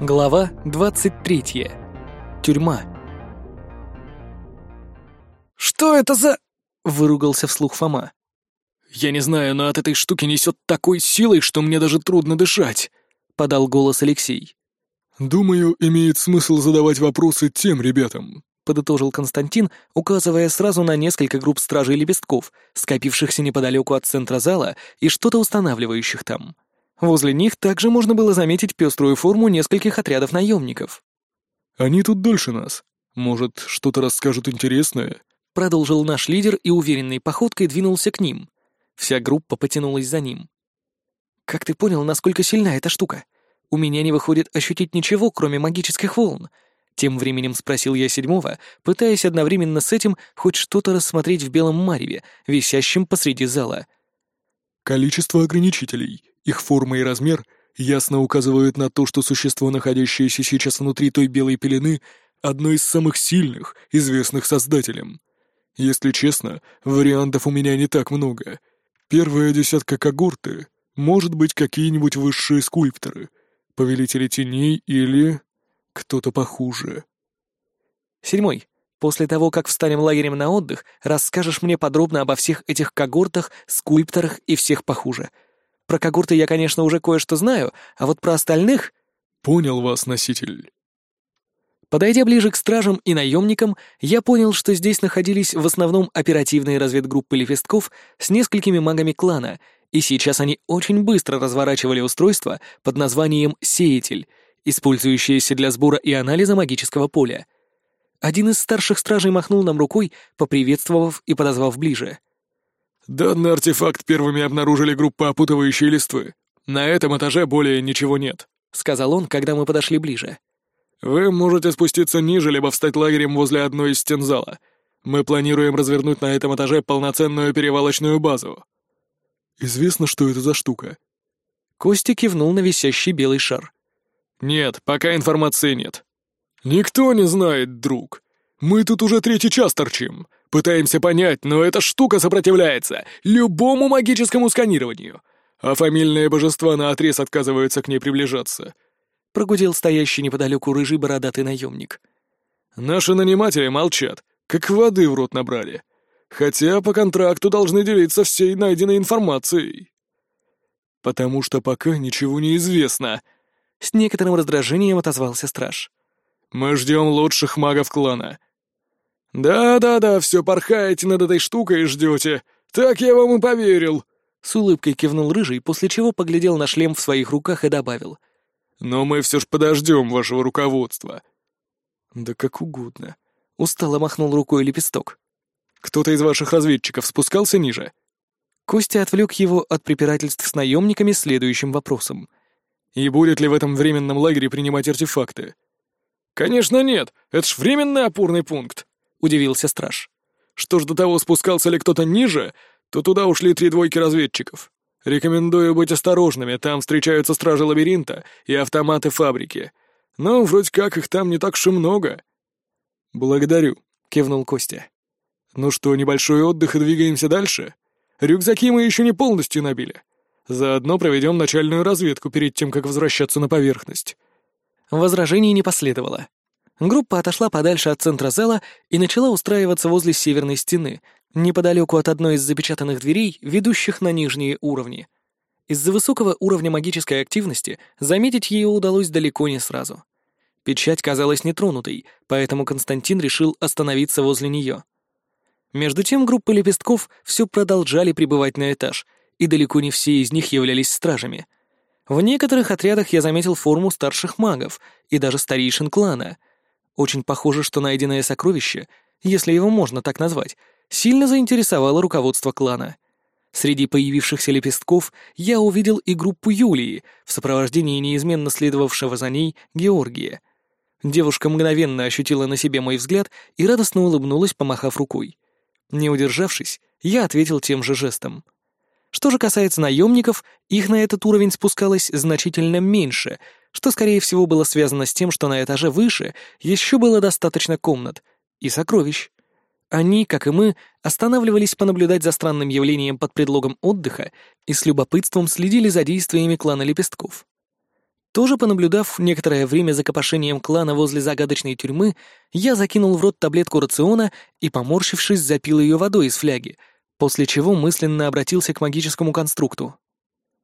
Глава 23. Тюрьма. «Что это за...» — выругался вслух Фома. «Я не знаю, но от этой штуки несет такой силой, что мне даже трудно дышать», — подал голос Алексей. «Думаю, имеет смысл задавать вопросы тем ребятам», — подытожил Константин, указывая сразу на несколько групп стражей лепестков, скопившихся неподалеку от центра зала и что-то устанавливающих там. Возле них также можно было заметить пеструю форму нескольких отрядов наемников. «Они тут дольше нас. Может, что-то расскажут интересное?» Продолжил наш лидер и уверенной походкой двинулся к ним. Вся группа потянулась за ним. «Как ты понял, насколько сильна эта штука? У меня не выходит ощутить ничего, кроме магических волн». Тем временем спросил я седьмого, пытаясь одновременно с этим хоть что-то рассмотреть в белом мареве, висящем посреди зала. «Количество ограничителей. Их форма и размер ясно указывают на то, что существо, находящееся сейчас внутри той белой пелены, одно из самых сильных, известных создателем. Если честно, вариантов у меня не так много. Первая десятка когорты может быть какие-нибудь высшие скульпторы, повелители теней или кто-то похуже. Седьмой. После того, как встанем лагерем на отдых, расскажешь мне подробно обо всех этих когортах, скульпторах и всех похуже — про когорты я, конечно, уже кое-что знаю, а вот про остальных... Понял вас, носитель. Подойдя ближе к стражам и наемникам, я понял, что здесь находились в основном оперативные разведгруппы лепестков с несколькими магами клана, и сейчас они очень быстро разворачивали устройство под названием «Сеятель», использующееся для сбора и анализа магического поля. Один из старших стражей махнул нам рукой, поприветствовав и подозвав ближе — Данный артефакт первыми обнаружили группа опутывающей листвы. На этом этаже более ничего нет», — сказал он, когда мы подошли ближе. «Вы можете спуститься ниже, либо встать лагерем возле одной из стен зала. Мы планируем развернуть на этом этаже полноценную перевалочную базу». «Известно, что это за штука?» Костя кивнул на висящий белый шар. «Нет, пока информации нет». «Никто не знает, друг. Мы тут уже третий час торчим. Пытаемся понять, но эта штука сопротивляется любому магическому сканированию, а фамильные божества наотрез отказываются к ней приближаться. Прогудел стоящий неподалеку рыжий бородатый наемник. Наши наниматели молчат, как воды в рот набрали. Хотя по контракту должны делиться всей найденной информацией. Потому что пока ничего не известно. С некоторым раздражением отозвался страж. Мы ждем лучших магов клана. «Да-да-да, все порхаете над этой штукой и ждете. Так я вам и поверил!» С улыбкой кивнул Рыжий, после чего поглядел на шлем в своих руках и добавил. «Но мы все ж подождем вашего руководства». «Да как угодно». Устало махнул рукой лепесток. «Кто-то из ваших разведчиков спускался ниже?» Костя отвлек его от препирательств с наемниками следующим вопросом. «И будет ли в этом временном лагере принимать артефакты?» «Конечно нет, это ж временный опорный пункт», удивился страж. «Что ж до того, спускался ли кто-то ниже, то туда ушли три двойки разведчиков. Рекомендую быть осторожными, там встречаются стражи лабиринта и автоматы фабрики. Но вроде как их там не так уж и много». «Благодарю», — кивнул Костя. «Ну что, небольшой отдых и двигаемся дальше? Рюкзаки мы еще не полностью набили. Заодно проведем начальную разведку перед тем, как возвращаться на поверхность». Возражений не последовало. Группа отошла подальше от центра зала и начала устраиваться возле северной стены, неподалеку от одной из запечатанных дверей, ведущих на нижние уровни. Из-за высокого уровня магической активности заметить ее удалось далеко не сразу. Печать казалась нетронутой, поэтому Константин решил остановиться возле нее. Между тем группы лепестков все продолжали прибывать на этаж, и далеко не все из них являлись стражами. В некоторых отрядах я заметил форму старших магов и даже старейшин клана — очень похоже, что найденное сокровище, если его можно так назвать, сильно заинтересовало руководство клана. Среди появившихся лепестков я увидел и группу Юлии в сопровождении неизменно следовавшего за ней Георгия. Девушка мгновенно ощутила на себе мой взгляд и радостно улыбнулась, помахав рукой. Не удержавшись, я ответил тем же жестом. Что же касается наемников, их на этот уровень спускалось значительно меньше — что, скорее всего, было связано с тем, что на этаже выше еще было достаточно комнат и сокровищ. Они, как и мы, останавливались понаблюдать за странным явлением под предлогом отдыха и с любопытством следили за действиями клана Лепестков. Тоже понаблюдав некоторое время за копошением клана возле загадочной тюрьмы, я закинул в рот таблетку рациона и, поморщившись, запил ее водой из фляги, после чего мысленно обратился к магическому конструкту.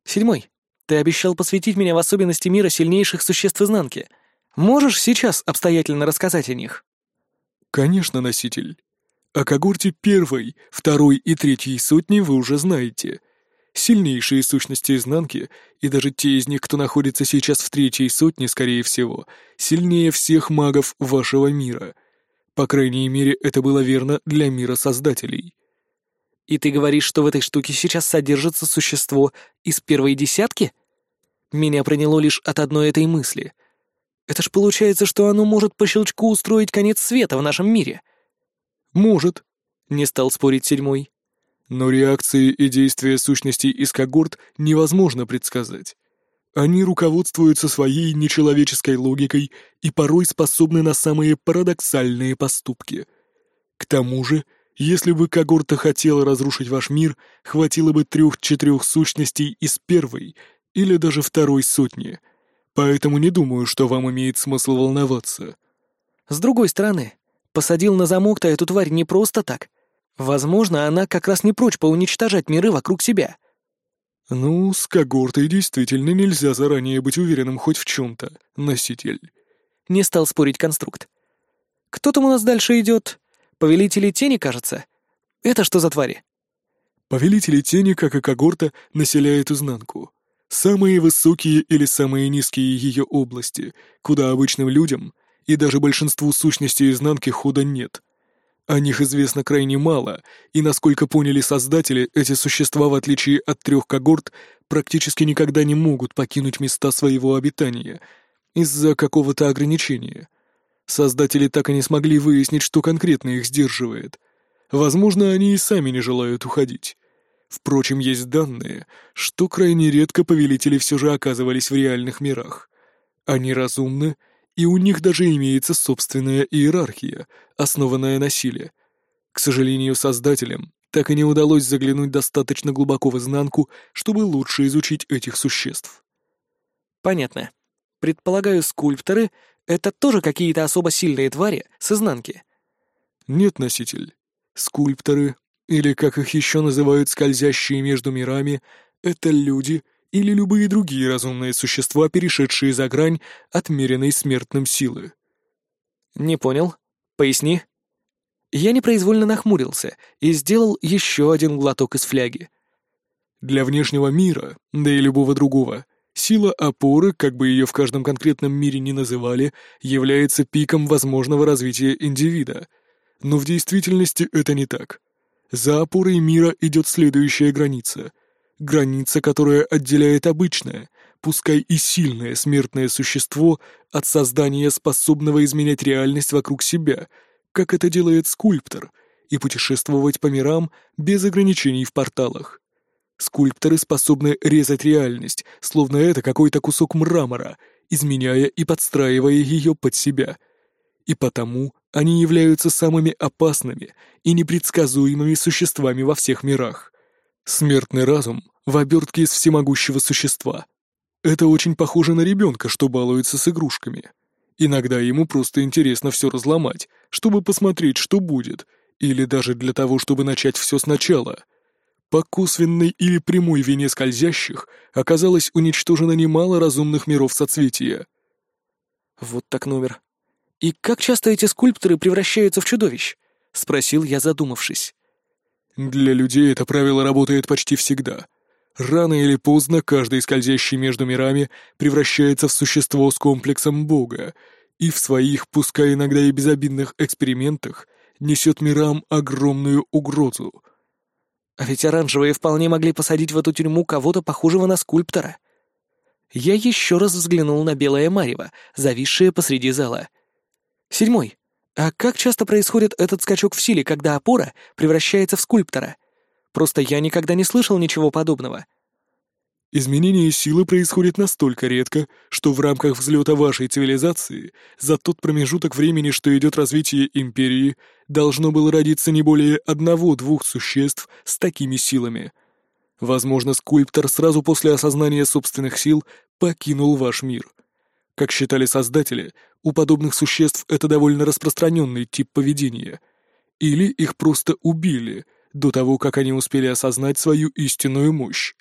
«Седьмой, ты обещал посвятить меня в особенности мира сильнейших существ изнанки. Можешь сейчас обстоятельно рассказать о них?» «Конечно, носитель. О когорте первой, второй и третьей сотни вы уже знаете. Сильнейшие сущности изнанки, и даже те из них, кто находится сейчас в третьей сотне, скорее всего, сильнее всех магов вашего мира. По крайней мере, это было верно для мира создателей. И ты говоришь, что в этой штуке сейчас содержится существо из первой десятки? Меня проняло лишь от одной этой мысли. Это ж получается, что оно может по щелчку устроить конец света в нашем мире. Может, не стал спорить седьмой. Но реакции и действия сущностей из когорт невозможно предсказать. Они руководствуются своей нечеловеческой логикой и порой способны на самые парадоксальные поступки. К тому же, если бы когорта хотела разрушить ваш мир, хватило бы трех-четырех сущностей из первой или даже второй сотни. Поэтому не думаю, что вам имеет смысл волноваться. С другой стороны, посадил на замок-то эту тварь не просто так — Возможно, она как раз не прочь поуничтожать миры вокруг себя. Ну, с когортой действительно нельзя заранее быть уверенным хоть в чем-то, носитель. Не стал спорить конструкт. Кто там у нас дальше идет? Повелители тени, кажется. Это что за твари? Повелители тени, как и когорта, населяют изнанку. Самые высокие или самые низкие ее области, куда обычным людям и даже большинству сущностей изнанки хода нет — о них известно крайне мало, и, насколько поняли создатели, эти существа, в отличие от трех когорт, практически никогда не могут покинуть места своего обитания из-за какого-то ограничения. Создатели так и не смогли выяснить, что конкретно их сдерживает. Возможно, они и сами не желают уходить. Впрочем, есть данные, что крайне редко повелители все же оказывались в реальных мирах. Они разумны и у них даже имеется собственная иерархия, основанная на силе. К сожалению, создателям так и не удалось заглянуть достаточно глубоко в изнанку, чтобы лучше изучить этих существ. Понятно. Предполагаю, скульпторы — это тоже какие-то особо сильные твари с изнанки? Нет, носитель. Скульпторы, или как их еще называют скользящие между мирами, это люди — или любые другие разумные существа, перешедшие за грань отмеренной смертным силы. «Не понял. Поясни». Я непроизвольно нахмурился и сделал еще один глоток из фляги. Для внешнего мира, да и любого другого, сила опоры, как бы ее в каждом конкретном мире ни называли, является пиком возможного развития индивида. Но в действительности это не так. За опорой мира идет следующая граница — граница, которая отделяет обычное, пускай и сильное смертное существо от создания, способного изменять реальность вокруг себя, как это делает скульптор, и путешествовать по мирам без ограничений в порталах. Скульпторы способны резать реальность, словно это какой-то кусок мрамора, изменяя и подстраивая ее под себя. И потому они являются самыми опасными и непредсказуемыми существами во всех мирах. Смертный разум в обертке из всемогущего существа. Это очень похоже на ребенка, что балуется с игрушками. Иногда ему просто интересно все разломать, чтобы посмотреть, что будет, или даже для того, чтобы начать все сначала. По косвенной или прямой вине скользящих оказалось уничтожено немало разумных миров соцветия. Вот так номер. И как часто эти скульпторы превращаются в чудовищ? — спросил я, задумавшись. Для людей это правило работает почти всегда. Рано или поздно каждый скользящий между мирами превращается в существо с комплексом Бога, и в своих, пускай иногда и безобидных экспериментах, несет мирам огромную угрозу. А ведь оранжевые вполне могли посадить в эту тюрьму кого-то похожего на скульптора. Я еще раз взглянул на белое марево, зависшее посреди зала. Седьмой. А как часто происходит этот скачок в силе, когда опора превращается в скульптора? Просто я никогда не слышал ничего подобного. Изменение силы происходит настолько редко, что в рамках взлета вашей цивилизации за тот промежуток времени, что идет развитие империи, должно было родиться не более одного-двух существ с такими силами. Возможно, скульптор сразу после осознания собственных сил покинул ваш мир — Как считали создатели, у подобных существ это довольно распространенный тип поведения. Или их просто убили до того, как они успели осознать свою истинную мощь.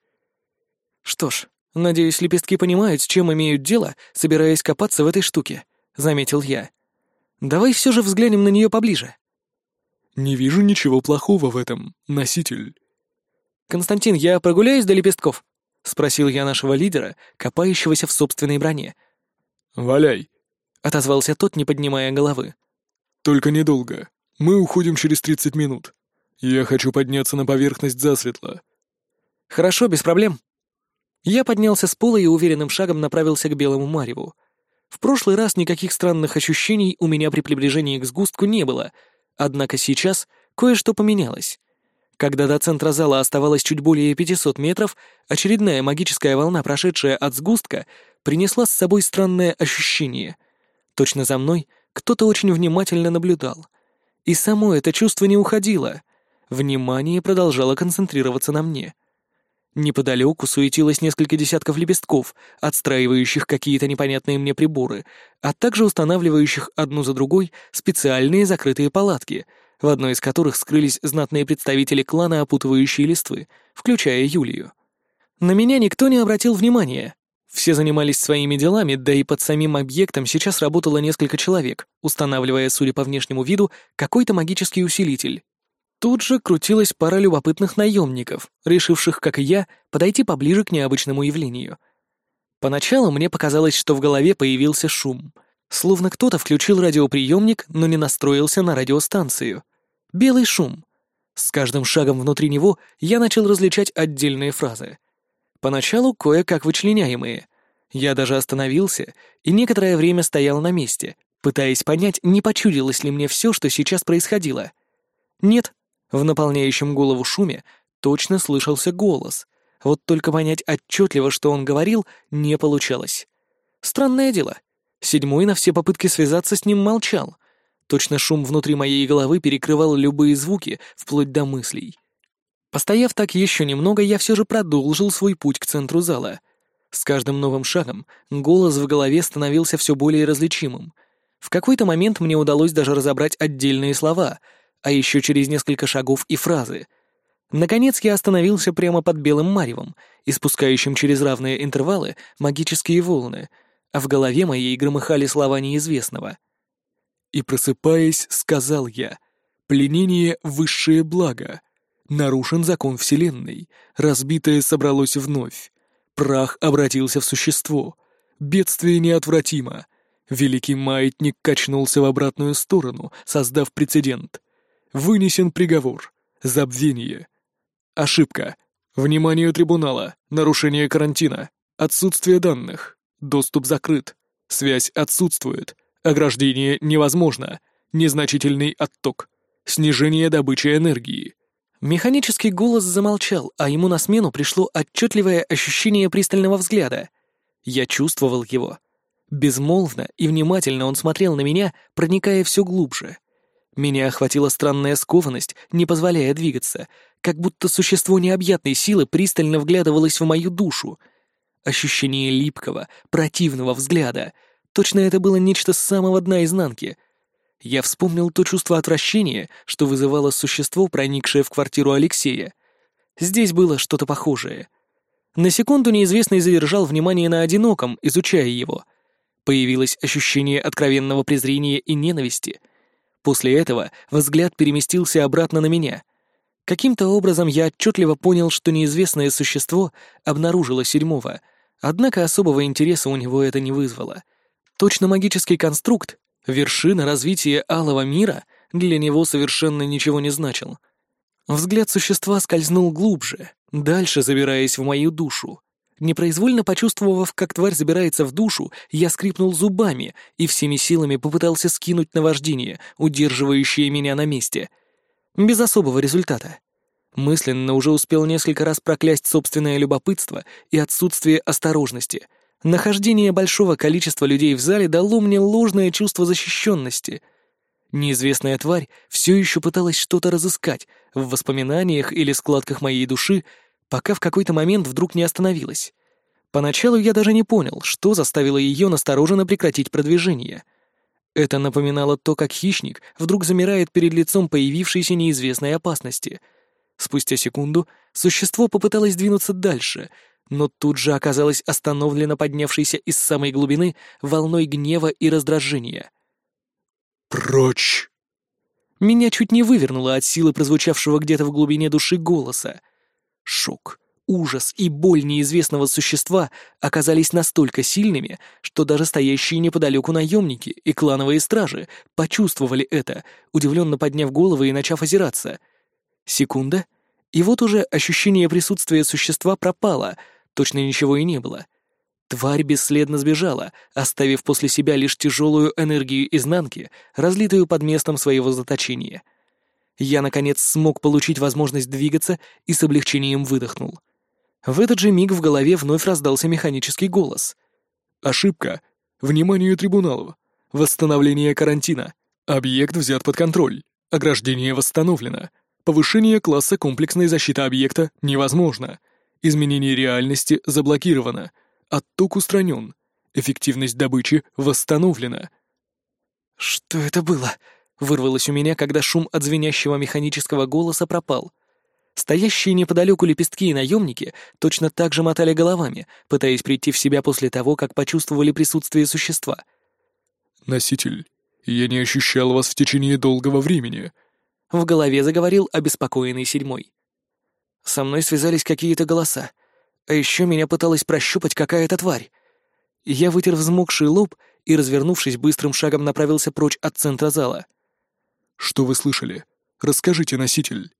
Что ж, надеюсь, лепестки понимают, с чем имеют дело, собираясь копаться в этой штуке, заметил я. Давай все же взглянем на нее поближе. Не вижу ничего плохого в этом, носитель. Константин, я прогуляюсь до лепестков? спросил я нашего лидера, копающегося в собственной броне. Валяй, отозвался тот, не поднимая головы. Только недолго. Мы уходим через тридцать минут. Я хочу подняться на поверхность засветло. Хорошо, без проблем. Я поднялся с пола и уверенным шагом направился к белому мареву. В прошлый раз никаких странных ощущений у меня при приближении к сгустку не было, однако сейчас кое-что поменялось. Когда до центра зала оставалось чуть более 500 метров, очередная магическая волна, прошедшая от сгустка, принесла с собой странное ощущение. Точно за мной кто-то очень внимательно наблюдал. И само это чувство не уходило. Внимание продолжало концентрироваться на мне — Неподалеку суетилось несколько десятков лепестков, отстраивающих какие-то непонятные мне приборы, а также устанавливающих одну за другой специальные закрытые палатки, в одной из которых скрылись знатные представители клана опутывающие листвы, включая Юлию. На меня никто не обратил внимания. Все занимались своими делами, да и под самим объектом сейчас работало несколько человек, устанавливая, судя по внешнему виду, какой-то магический усилитель. Тут же крутилась пара любопытных наемников, решивших, как и я, подойти поближе к необычному явлению. Поначалу мне показалось, что в голове появился шум, словно кто-то включил радиоприемник, но не настроился на радиостанцию. Белый шум. С каждым шагом внутри него я начал различать отдельные фразы. Поначалу кое-как вычленяемые. Я даже остановился и некоторое время стоял на месте, пытаясь понять, не почудилось ли мне все, что сейчас происходило. Нет, в наполняющем голову шуме точно слышался голос, вот только понять отчетливо, что он говорил, не получалось. Странное дело. Седьмой на все попытки связаться с ним молчал. Точно шум внутри моей головы перекрывал любые звуки, вплоть до мыслей. Постояв так еще немного, я все же продолжил свой путь к центру зала. С каждым новым шагом голос в голове становился все более различимым. В какой-то момент мне удалось даже разобрать отдельные слова — а еще через несколько шагов и фразы. Наконец я остановился прямо под белым маревом, испускающим через равные интервалы магические волны, а в голове моей громыхали слова неизвестного. «И просыпаясь, сказал я, пленение — высшее благо. Нарушен закон Вселенной, разбитое собралось вновь. Прах обратился в существо. Бедствие неотвратимо». Великий маятник качнулся в обратную сторону, создав прецедент. Вынесен приговор. Забвение. Ошибка. Вниманию трибунала. Нарушение карантина. Отсутствие данных. Доступ закрыт. Связь отсутствует. Ограждение невозможно. Незначительный отток. Снижение добычи энергии. Механический голос замолчал, а ему на смену пришло отчетливое ощущение пристального взгляда. Я чувствовал его. Безмолвно и внимательно он смотрел на меня, проникая все глубже — меня охватила странная скованность, не позволяя двигаться, как будто существо необъятной силы пристально вглядывалось в мою душу. Ощущение липкого, противного взгляда. Точно это было нечто с самого дна изнанки. Я вспомнил то чувство отвращения, что вызывало существо, проникшее в квартиру Алексея. Здесь было что-то похожее. На секунду неизвестный задержал внимание на одиноком, изучая его. Появилось ощущение откровенного презрения и ненависти — После этого взгляд переместился обратно на меня. Каким-то образом я отчетливо понял, что неизвестное существо обнаружило седьмого, однако особого интереса у него это не вызвало. Точно магический конструкт, вершина развития алого мира, для него совершенно ничего не значил. Взгляд существа скользнул глубже, дальше забираясь в мою душу. Непроизвольно почувствовав, как тварь забирается в душу, я скрипнул зубами и всеми силами попытался скинуть наваждение, удерживающее меня на месте. Без особого результата. Мысленно уже успел несколько раз проклясть собственное любопытство и отсутствие осторожности. Нахождение большого количества людей в зале дало мне ложное чувство защищенности. Неизвестная тварь все еще пыталась что-то разыскать в воспоминаниях или складках моей души, пока в какой-то момент вдруг не остановилась. Поначалу я даже не понял, что заставило ее настороженно прекратить продвижение. Это напоминало то, как хищник вдруг замирает перед лицом появившейся неизвестной опасности. Спустя секунду существо попыталось двинуться дальше, но тут же оказалось остановлено поднявшейся из самой глубины волной гнева и раздражения. «Прочь!» Меня чуть не вывернуло от силы прозвучавшего где-то в глубине души голоса. Шок, ужас и боль неизвестного существа оказались настолько сильными, что даже стоящие неподалеку наемники и клановые стражи почувствовали это, удивленно подняв головы и начав озираться. Секунда, и вот уже ощущение присутствия существа пропало, точно ничего и не было — Тварь бесследно сбежала, оставив после себя лишь тяжелую энергию изнанки, разлитую под местом своего заточения. Я, наконец, смог получить возможность двигаться и с облегчением выдохнул. В этот же миг в голове вновь раздался механический голос. «Ошибка. Внимание трибуналов. Восстановление карантина. Объект взят под контроль. Ограждение восстановлено. Повышение класса комплексной защиты объекта невозможно. Изменение реальности заблокировано. Отток устранен. Эффективность добычи восстановлена. «Что это было?» — вырвалось у меня, когда шум от звенящего механического голоса пропал. Стоящие неподалеку лепестки и наемники точно так же мотали головами, пытаясь прийти в себя после того, как почувствовали присутствие существа. «Носитель, я не ощущал вас в течение долгого времени», — в голове заговорил обеспокоенный седьмой. «Со мной связались какие-то голоса. А еще меня пыталась прощупать какая-то тварь. Я вытер взмокший лоб и, развернувшись, быстрым шагом направился прочь от центра зала. «Что вы слышали? Расскажите, носитель!»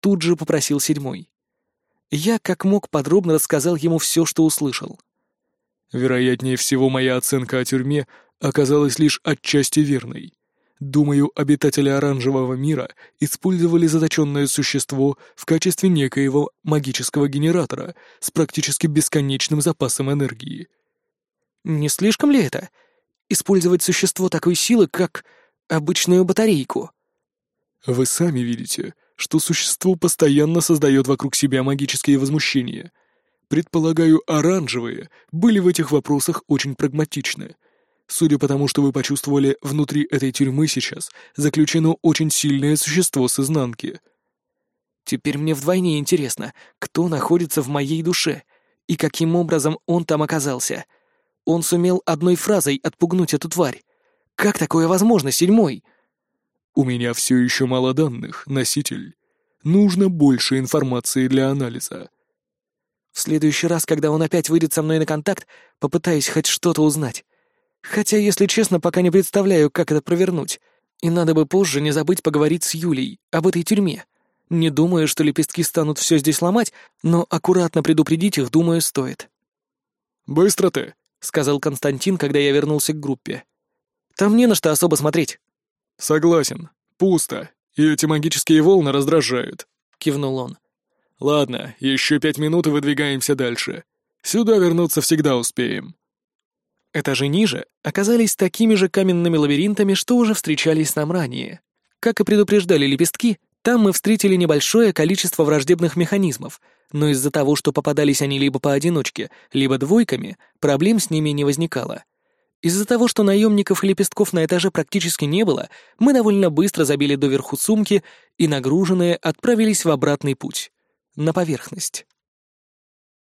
Тут же попросил седьмой. Я, как мог, подробно рассказал ему все, что услышал. «Вероятнее всего, моя оценка о тюрьме оказалась лишь отчасти верной. Думаю, обитатели оранжевого мира использовали заточенное существо в качестве некоего магического генератора с практически бесконечным запасом энергии. Не слишком ли это? Использовать существо такой силы, как обычную батарейку? Вы сами видите, что существо постоянно создает вокруг себя магические возмущения. Предполагаю, оранжевые были в этих вопросах очень прагматичны — Судя по тому, что вы почувствовали внутри этой тюрьмы сейчас, заключено очень сильное существо с изнанки. Теперь мне вдвойне интересно, кто находится в моей душе и каким образом он там оказался. Он сумел одной фразой отпугнуть эту тварь. Как такое возможно, седьмой? У меня все еще мало данных, носитель. Нужно больше информации для анализа. В следующий раз, когда он опять выйдет со мной на контакт, попытаюсь хоть что-то узнать. Хотя, если честно, пока не представляю, как это провернуть. И надо бы позже не забыть поговорить с Юлей об этой тюрьме. Не думаю, что лепестки станут все здесь ломать, но аккуратно предупредить их, думаю, стоит. «Быстро ты», — сказал Константин, когда я вернулся к группе. «Там не на что особо смотреть». «Согласен. Пусто. И эти магические волны раздражают», — кивнул он. «Ладно, еще пять минут и выдвигаемся дальше. Сюда вернуться всегда успеем». Этажи ниже оказались такими же каменными лабиринтами, что уже встречались нам ранее. Как и предупреждали лепестки, там мы встретили небольшое количество враждебных механизмов, но из-за того, что попадались они либо поодиночке, либо двойками, проблем с ними не возникало. Из-за того, что наемников и лепестков на этаже практически не было, мы довольно быстро забили доверху сумки и, нагруженные, отправились в обратный путь. На поверхность.